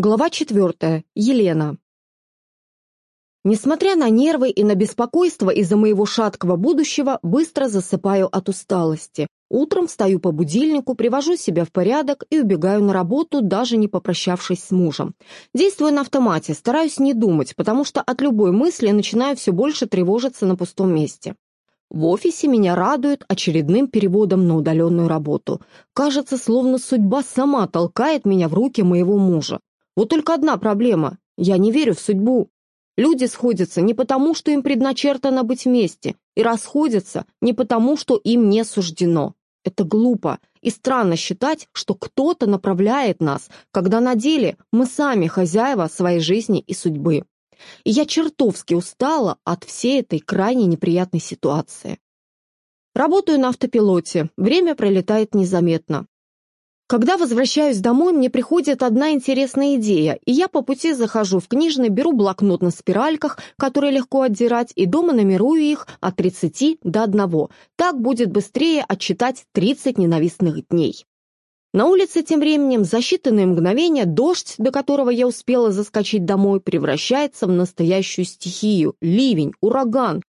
Глава четвертая. Елена. Несмотря на нервы и на беспокойство из-за моего шаткого будущего, быстро засыпаю от усталости. Утром встаю по будильнику, привожу себя в порядок и убегаю на работу, даже не попрощавшись с мужем. Действую на автомате, стараюсь не думать, потому что от любой мысли начинаю все больше тревожиться на пустом месте. В офисе меня радует очередным переводом на удаленную работу. Кажется, словно судьба сама толкает меня в руки моего мужа. Вот только одна проблема. Я не верю в судьбу. Люди сходятся не потому, что им предначертано быть вместе, и расходятся не потому, что им не суждено. Это глупо и странно считать, что кто-то направляет нас, когда на деле мы сами хозяева своей жизни и судьбы. И я чертовски устала от всей этой крайне неприятной ситуации. Работаю на автопилоте, время пролетает незаметно. Когда возвращаюсь домой, мне приходит одна интересная идея, и я по пути захожу в книжный, беру блокнот на спиральках, которые легко отдирать, и дома номерую их от 30 до 1. Так будет быстрее отчитать 30 ненавистных дней. На улице тем временем за считанные мгновения дождь, до которого я успела заскочить домой, превращается в настоящую стихию, ливень, ураган.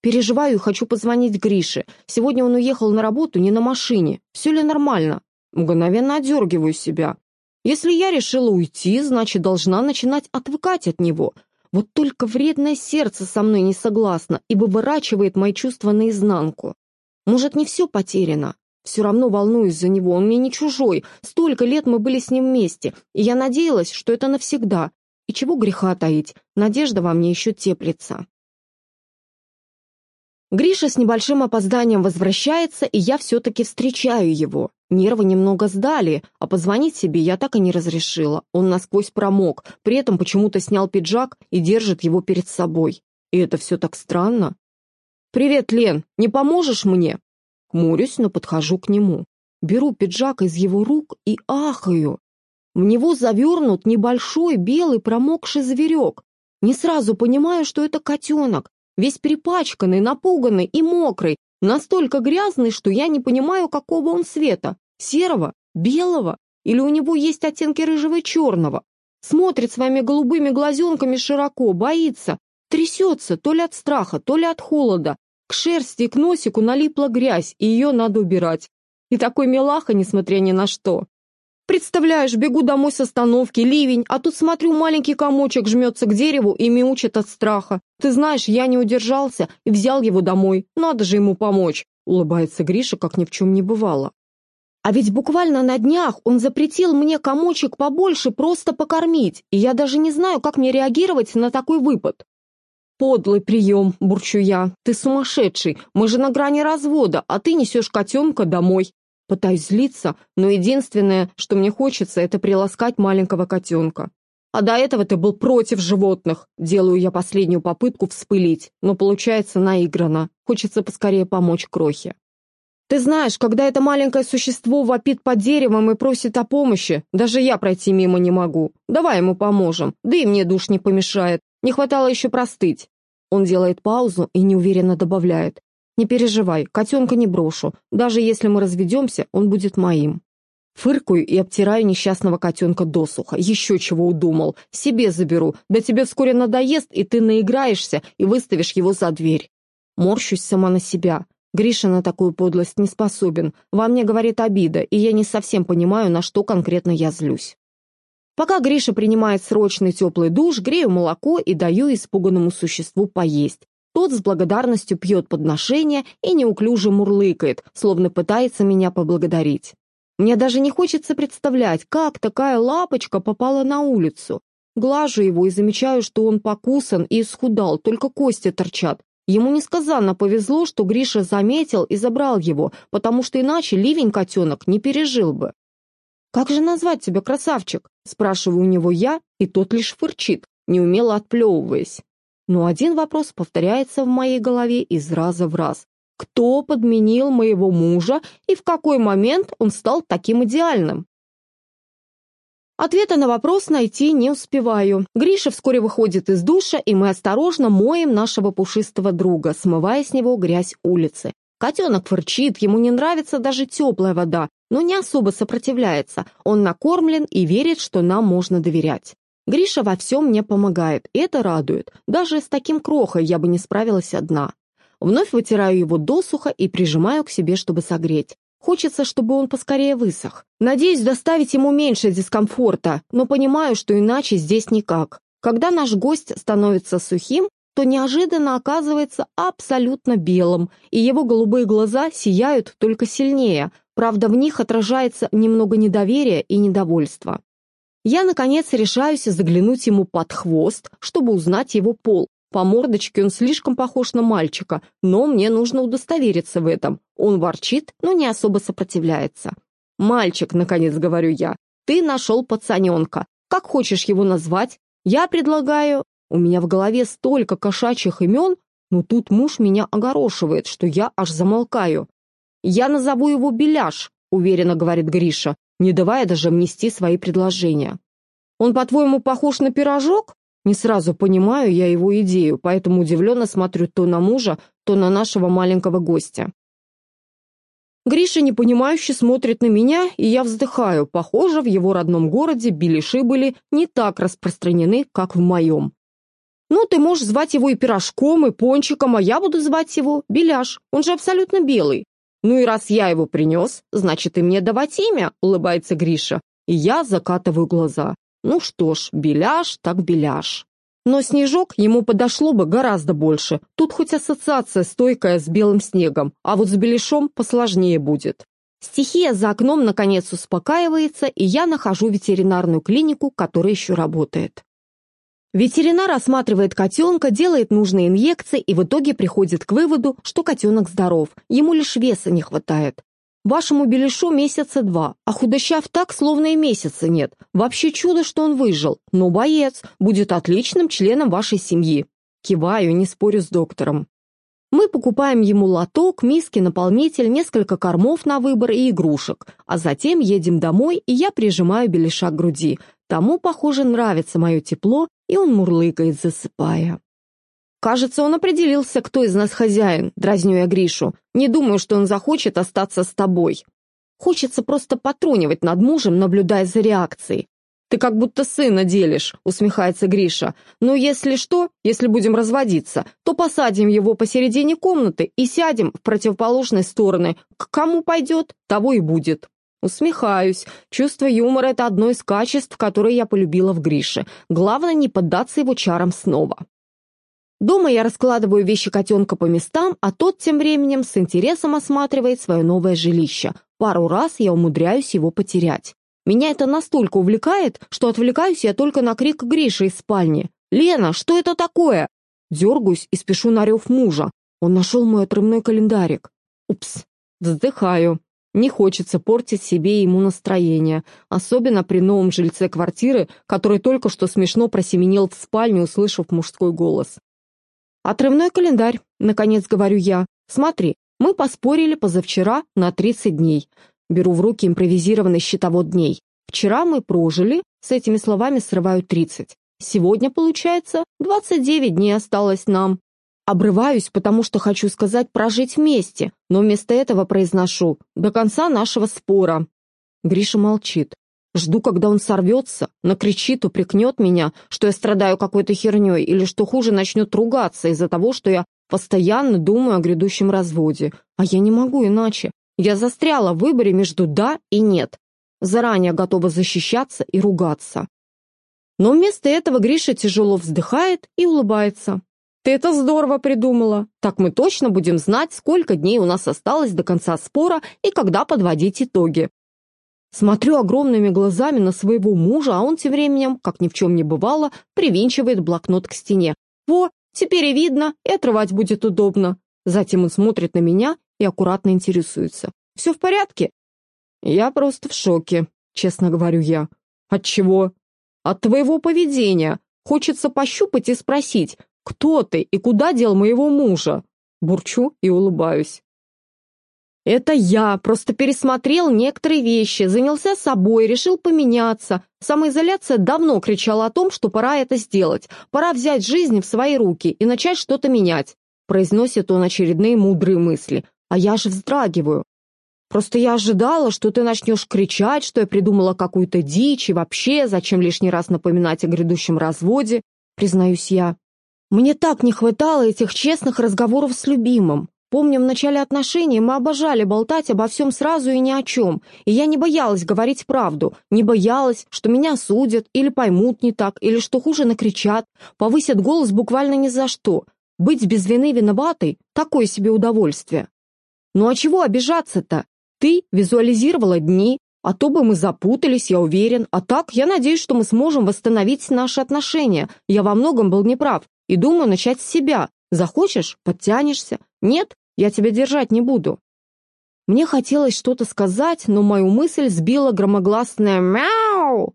Переживаю и хочу позвонить Грише. Сегодня он уехал на работу не на машине. Все ли нормально? Мгновенно одергиваю себя. Если я решила уйти, значит, должна начинать отвыкать от него. Вот только вредное сердце со мной не согласно и выворачивает мои чувства наизнанку. Может, не все потеряно? Все равно волнуюсь за него, он мне не чужой. Столько лет мы были с ним вместе, и я надеялась, что это навсегда. И чего греха таить, надежда во мне еще теплится. Гриша с небольшим опозданием возвращается, и я все-таки встречаю его. Нервы немного сдали, а позвонить себе я так и не разрешила. Он насквозь промок, при этом почему-то снял пиджак и держит его перед собой. И это все так странно. «Привет, Лен, не поможешь мне?» Хмурюсь, но подхожу к нему. Беру пиджак из его рук и ахаю. В него завернут небольшой белый промокший зверек. Не сразу понимаю, что это котенок, весь перепачканный, напуганный и мокрый, настолько грязный, что я не понимаю, какого он цвета, серого, белого, или у него есть оттенки рыжего и черного. Смотрит своими голубыми глазенками широко, боится, трясется то ли от страха, то ли от холода. К шерсти и к носику налипла грязь, и ее надо убирать. И такой милаха, несмотря ни на что. Представляешь, бегу домой с остановки, ливень, а тут смотрю, маленький комочек жмется к дереву и мяучит от страха. Ты знаешь, я не удержался и взял его домой. Надо же ему помочь, улыбается Гриша, как ни в чем не бывало. А ведь буквально на днях он запретил мне комочек побольше просто покормить, и я даже не знаю, как мне реагировать на такой выпад. «Подлый прием», — бурчу я. «Ты сумасшедший, мы же на грани развода, а ты несешь котенка домой». Пытаюсь злиться, но единственное, что мне хочется, это приласкать маленького котенка. А до этого ты был против животных. Делаю я последнюю попытку вспылить, но получается наигранно. Хочется поскорее помочь Крохе. Ты знаешь, когда это маленькое существо вопит под деревом и просит о помощи, даже я пройти мимо не могу. Давай ему поможем, да и мне душ не помешает. Не хватало еще простыть. Он делает паузу и неуверенно добавляет. «Не переживай, котенка не брошу. Даже если мы разведемся, он будет моим». Фыркаю и обтираю несчастного котенка досуха. Еще чего удумал. Себе заберу. Да тебе вскоре надоест, и ты наиграешься и выставишь его за дверь. Морщусь сама на себя. Гриша на такую подлость не способен. Во мне говорит обида, и я не совсем понимаю, на что конкретно я злюсь. Пока Гриша принимает срочный теплый душ, грею молоко и даю испуганному существу поесть. Тот с благодарностью пьет подношение и неуклюже мурлыкает, словно пытается меня поблагодарить. Мне даже не хочется представлять, как такая лапочка попала на улицу. Глажу его и замечаю, что он покусан и исхудал, только кости торчат. Ему несказанно повезло, что Гриша заметил и забрал его, потому что иначе ливень котенок не пережил бы. «Как же назвать тебя, красавчик?» – спрашиваю у него я, и тот лишь фырчит, неумело отплевываясь. Но один вопрос повторяется в моей голове из раза в раз. Кто подменил моего мужа и в какой момент он стал таким идеальным? Ответа на вопрос найти не успеваю. Гриша вскоре выходит из душа, и мы осторожно моем нашего пушистого друга, смывая с него грязь улицы. Котенок фырчит, ему не нравится даже теплая вода, но не особо сопротивляется. Он накормлен и верит, что нам можно доверять. Гриша во всем мне помогает, и это радует. Даже с таким крохой я бы не справилась одна. Вновь вытираю его досуха и прижимаю к себе, чтобы согреть. Хочется, чтобы он поскорее высох. Надеюсь доставить ему меньше дискомфорта, но понимаю, что иначе здесь никак. Когда наш гость становится сухим, то неожиданно оказывается абсолютно белым, и его голубые глаза сияют только сильнее, правда, в них отражается немного недоверия и недовольства. Я, наконец, решаюсь заглянуть ему под хвост, чтобы узнать его пол. По мордочке он слишком похож на мальчика, но мне нужно удостовериться в этом. Он ворчит, но не особо сопротивляется. «Мальчик», — наконец говорю я, — «ты нашел пацаненка. Как хочешь его назвать? Я предлагаю...» У меня в голове столько кошачьих имен, но тут муж меня огорошивает, что я аж замолкаю. «Я назову его Беляш», — уверенно говорит Гриша не давая даже внести свои предложения. «Он, по-твоему, похож на пирожок?» Не сразу понимаю я его идею, поэтому удивленно смотрю то на мужа, то на нашего маленького гостя. Гриша непонимающе смотрит на меня, и я вздыхаю. Похоже, в его родном городе беляши были не так распространены, как в моем. «Ну, ты можешь звать его и пирожком, и пончиком, а я буду звать его Беляш. Он же абсолютно белый. «Ну и раз я его принес, значит, и мне давать имя», — улыбается Гриша. И я закатываю глаза. Ну что ж, беляш так беляш. Но снежок ему подошло бы гораздо больше. Тут хоть ассоциация стойкая с белым снегом, а вот с беляшом посложнее будет. Стихия за окном наконец успокаивается, и я нахожу ветеринарную клинику, которая еще работает. Ветеринар осматривает котенка, делает нужные инъекции и в итоге приходит к выводу, что котенок здоров, ему лишь веса не хватает. Вашему беляшу месяца два, а худощав так, словно и месяца нет. Вообще чудо, что он выжил, но боец, будет отличным членом вашей семьи. Киваю, не спорю с доктором. Мы покупаем ему лоток, миски, наполнитель, несколько кормов на выбор и игрушек, а затем едем домой, и я прижимаю беляша к груди. Тому, похоже, нравится мое тепло, и он мурлыкает, засыпая. «Кажется, он определился, кто из нас хозяин», — дразню я Гришу. «Не думаю, что он захочет остаться с тобой». Хочется просто потрунивать над мужем, наблюдая за реакцией. «Ты как будто сына делишь», — усмехается Гриша. «Но если что, если будем разводиться, то посадим его посередине комнаты и сядем в противоположной стороны. К кому пойдет, того и будет». Усмехаюсь. Чувство юмора — это одно из качеств, которые я полюбила в Грише. Главное, не поддаться его чарам снова. Дома я раскладываю вещи котенка по местам, а тот тем временем с интересом осматривает свое новое жилище. Пару раз я умудряюсь его потерять. Меня это настолько увлекает, что отвлекаюсь я только на крик Гриши из спальни. «Лена, что это такое?» Дергаюсь и спешу на рев мужа. Он нашел мой отрывной календарик. Упс. Вздыхаю. Не хочется портить себе и ему настроение, особенно при новом жильце квартиры, который только что смешно просеменил в спальню, услышав мужской голос. «Отрывной календарь», — наконец говорю я. «Смотри, мы поспорили позавчера на 30 дней. Беру в руки импровизированный счетовод дней. Вчера мы прожили, с этими словами срываю 30. Сегодня, получается, 29 дней осталось нам. Обрываюсь, потому что хочу сказать «прожить вместе», но вместо этого произношу «до конца нашего спора». Гриша молчит. Жду, когда он сорвется, накричит, упрекнет меня, что я страдаю какой-то херней, или что хуже, начнет ругаться из-за того, что я постоянно думаю о грядущем разводе. А я не могу иначе. Я застряла в выборе между «да» и «нет». Заранее готова защищаться и ругаться. Но вместо этого Гриша тяжело вздыхает и улыбается. Ты это здорово придумала. Так мы точно будем знать, сколько дней у нас осталось до конца спора и когда подводить итоги. Смотрю огромными глазами на своего мужа, а он тем временем, как ни в чем не бывало, привинчивает блокнот к стене. Во, теперь и видно, и отрывать будет удобно. Затем он смотрит на меня и аккуратно интересуется. «Все в порядке?» «Я просто в шоке», — честно говорю я. «От чего?» «От твоего поведения. Хочется пощупать и спросить, «Кто ты и куда дел моего мужа?» Бурчу и улыбаюсь. «Это я, просто пересмотрел некоторые вещи, занялся собой, решил поменяться. Самоизоляция давно кричала о том, что пора это сделать, пора взять жизнь в свои руки и начать что-то менять», произносит он очередные мудрые мысли, а я же вздрагиваю. Просто я ожидала, что ты начнешь кричать, что я придумала какую-то дичь и вообще, зачем лишний раз напоминать о грядущем разводе, признаюсь я. Мне так не хватало этих честных разговоров с любимым. Помню, в начале отношений мы обожали болтать обо всем сразу и ни о чем, и я не боялась говорить правду, не боялась, что меня осудят или поймут не так, или что хуже накричат, повысят голос буквально ни за что. Быть без вины виноватой – такое себе удовольствие. Ну а чего обижаться-то? Ты визуализировала дни, а то бы мы запутались, я уверен. А так, я надеюсь, что мы сможем восстановить наши отношения. Я во многом был неправ и думаю начать с себя, Захочешь – подтянешься. Нет, я тебя держать не буду». Мне хотелось что-то сказать, но мою мысль сбила громогласное «мяу».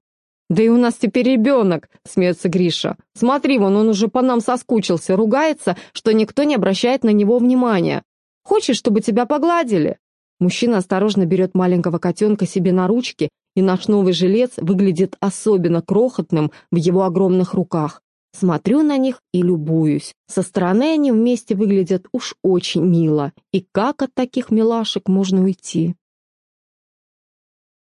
«Да и у нас теперь ребенок», — смеется Гриша. «Смотри, вон он уже по нам соскучился, ругается, что никто не обращает на него внимания. Хочешь, чтобы тебя погладили?» Мужчина осторожно берет маленького котенка себе на ручки, и наш новый жилец выглядит особенно крохотным в его огромных руках. Смотрю на них и любуюсь. Со стороны они вместе выглядят уж очень мило. И как от таких милашек можно уйти?